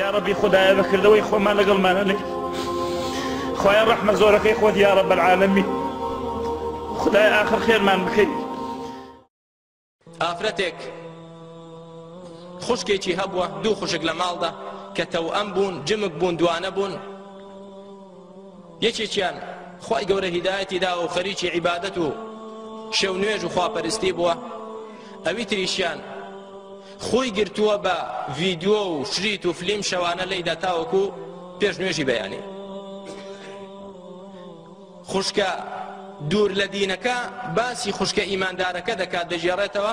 یاڕەبی خودایە بەکردەوەی خۆمان لەگەڵمانە نەکەی خوایە ڕەحمە زۆرەکەی خۆت یاڕە بەرعاالەمی خدای ئاخر خێرمان بکەی ئافرەتێک خوشکێکی هەبووە دوو خوشک لە ماڵدا کە تەو ئەم بوون جمک بوون دوانە بوون یەکێکیان خوای گەورە هیدایەتی داوە و خەریکی عیبادەت و شەو نوێژ و خواپەرستی بووە ئەوی تریشیان خۆی گرتووە بە ڤیدیۆ و شریت و فلیم شەوانە لەیدا تاوەکو پێش نوێژی بەیانی خوشکە دوور لە دینەکە باسی خوشکە ئیماندارەکە دەکات دەژێڕێتەوە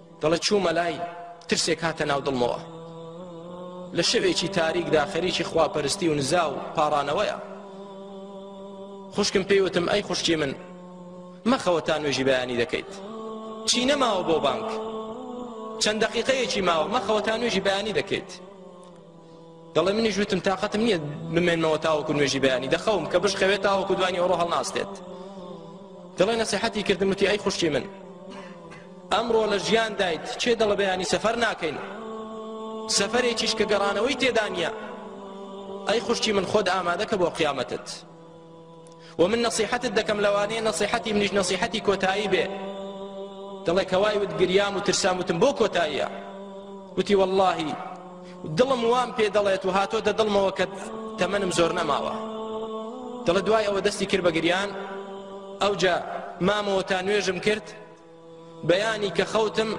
دەڵێ چوومە لای ترسێک هاتە ناو دڵمەوە لە شەوێکی تاریکدا خەریکی خواپەرستی و نزا و پارانەوەیە خوشکم پێیوتم ئەی خوشکی من مەخەوە تا نوێژی بەیانی دەکەیت چی نەماوە بۆ بانک چەند دقیقەیەکی ماوە مەخەوە تا نوێژی بەیانی دەکەیت دەڵێ منیش وتم تااقەتم نییە بمێنمەوە تاوەکو نوێژی بەیانی دەخەوم کە بشخەوێت تاوەکو دوانی ئەوڕۆ هەڵناستێت دڵێ نەسیحەتی کردم وتی ئەی خوشتی من ئەمڕۆ لە ژیان دایت چێ دەڵە بەیانی سەفەر ناکەین سەفەرێکیش کە گەڕانەوەی تێدا نییە ئەی خوشتی من خۆت ئامادەکە بۆ قیامەتت وە من نەسیحەتت دەکەم لەوانەیە نەسیحەتی منیش نەسیحەتی کۆتایی بێ دەڵێ کە وای وت گریام و ترسام وتم بۆ کۆتاییە وتی واللهی دڵم وام پێ دەڵێت و هاتۆتە دڵمەوە کە تەمەنم زۆر نەماوە دڵە دوای ئەوە دەستی کرد بە گریان ئەوجا مامەوە تا نوێژم کرد بەیانی کە خەوتم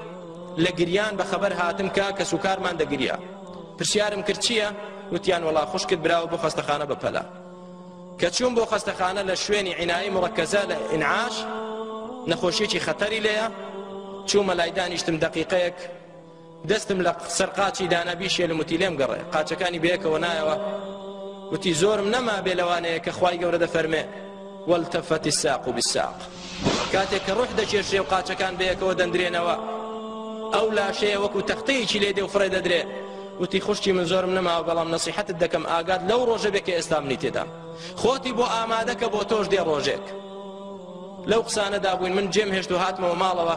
لە گریان بە خەبەر هاتم کە کەس و کارمان دەگریا پرسیارم کرد چییە وتیان وەڵا خوشکت براوە بۆ خەستەخانە بە پەلا کە چوون بۆ خەستەخانە لە شوێنی عینایی مڕەکەزە لە ئینعاش نەخۆشیێکی خەتەری لێە چوومە لای دانیشتم دقیقەیەک دەستم لە سەر قاچی دانا بیشێلم وتی لێم گەڕێ قاچەکانی بەیەکەوە نایەوە وتی زۆرم نەما بێ لەوانەیە کە خوای گەورە دەفەرمێ والتفت الساق بالساق کاتێک کە ڕۆح دەکێشرێ و قاچەکان بەیەکەوە دەندرێنەوە ئەو لاشەیە وەکو تەختەیەکی لێ دێ و فڕێ دەدرێ وتی خوشتی من زۆرم نەماوە بەڵام نەسیحەتت دەکەم ئاگات لەو ڕۆژە بێ کە ئێستا منی تێدا خۆتی بۆ ئامادەکە بۆ تۆش دێ ڕۆژێک لەو قسانەدا بووین من جێم هێشت و هاتمەوە ماڵەوە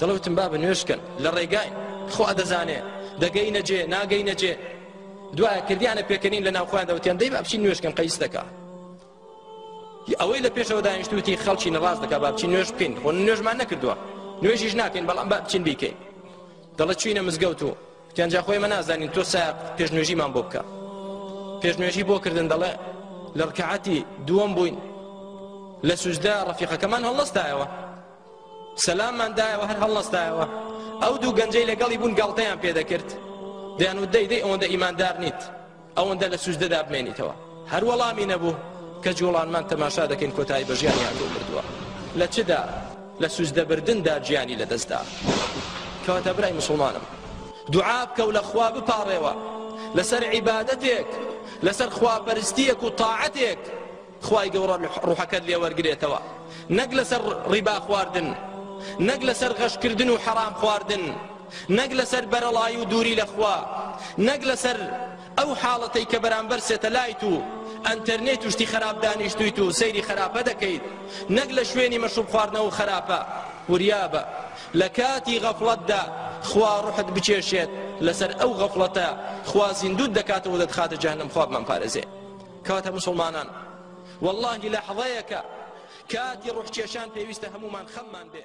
دەڵێتم بابە نوێشکەن لە ڕێگاین خوا دەزانێ دەگەینە جێ ناگەینە جێ دوایە کردیانە پێکەنین لە ناوخۆیان دەوتیان دەی بابچین نوێشکەن قەیس دەکا ئەوەی لە پێشەوە دانیشتوتی خەڵکی نەڕاست دەکا بابچین نوێش بکەین خۆ نوێژمان نەکردووە نوێژیش ناکەین بەڵام بابچین بیکەین دەڵە چوینە مزگەوت و تیانجا خۆی مە نازانین تۆ سا پێشنوێژیمان بۆ بکە پێشنوێژی بۆ کردن دەڵێ لە ڕکعاتی دووەم بووین لە سوزدا ڕفیقەکەمان هەڵستایەوە سەلاممان دایەوە هەر هەڵنەستایەوە ئەو دوو گەنجەی لەگەڵی بوون گاڵتەیان پێدەکرد دەیان و دەی دەی ئەوەندە ئیماندار نیت ئەوەندە لە سوزدەدا بمێنیتەوە هەر وەڵامی نەبوو کە جوڵانمان تەماشا دەکەین کۆتایی بە ژیانیان بۆ بردووە لە چدا لە سوزدەبردندا گیانی لە دەستدا کەواتە برای مسلمانم دوعا بکە و لە خوا بپاڕێوە لەسەر عیبادەتێک لەسەر خواپەرستیەک و تاعەتێک خوای گەوڕە ڕوحەکەت لێ وەرگرێتەوە نەک لەسەر ڕیبا خواردن نەک لەسەر غەشکردن و حەرام خواردن نەک لەسەر بەرەڵای و دووری لە خوا نەک لەسەر ئەو حاڵەتەی کە بەرامبەر سێتەلایت و ئەنتەرنێت وشتی خراپ دانیشتویت و سەیری خراپە دەکەیت نەک لە شوێنی مەشوب خواردنەوە خراپە وریابە لە کاتی غەفڵەتدا خوا ڕحت بچێشێت لەسەر ئەو غەفڵەتە خوا زیندوت دەکاتەوە دەتخاتە جەهنم خوابمان پارێزێ کاتە موسڵمانان وەڵاهی لەحظەیەکە کاتی ڕوح کێشان پێویستە هەموومان خەممان بێ.